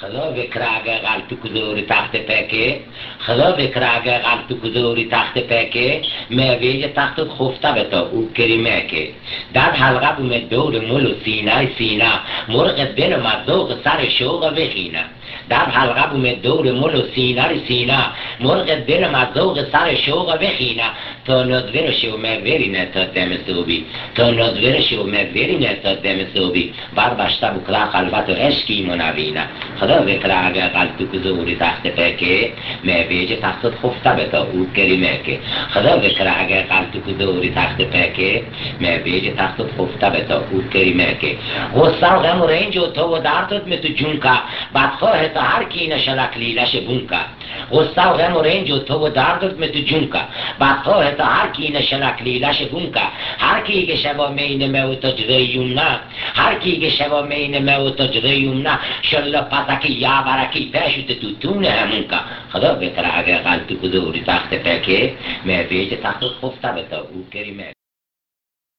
خدا بکرage قلب کدوری تخت پکه خدا بکرage قلب کدوری تخت پکه مویج تخت خفته بتا او کریمه که. در حلقه بومه دور مول سینه سینه مرغ دل مزوق سر شوق بخینه در حلقه بومه دور مول و سینه سینه مرغ دل مزوق سر شوق بخینه تا نظر شو مورینه تا دم صوبی تا شو مورینه تا دم صوبی بر بشته بکلا قلبت و عشقی منوینه خدا ذکر اگر قلب کزوری تخت پکه مویج تخت خفته بتا او کریمه که خدا ذکر اگر قلب کزوری تخت پکه مویج تخت خفته بتا او کریمه که غصه و غم و رنج و تو و دردت می تو جون که بدخواه تا هر کی نشلک لیلش بون غصه و غم و رنج و تو و دردت می تو جون که بدخواه تا هر کی نشلک لیلش بون که هر کی که شبا مین موت جریون نه هر کی که شبا مین موت جریون نه شلا پتکی یا برکی پیشت تو تونه همون که خدا بهتر اگر قلب تو کدوری تخت پکه مویج تخت خفته بتا او کریمه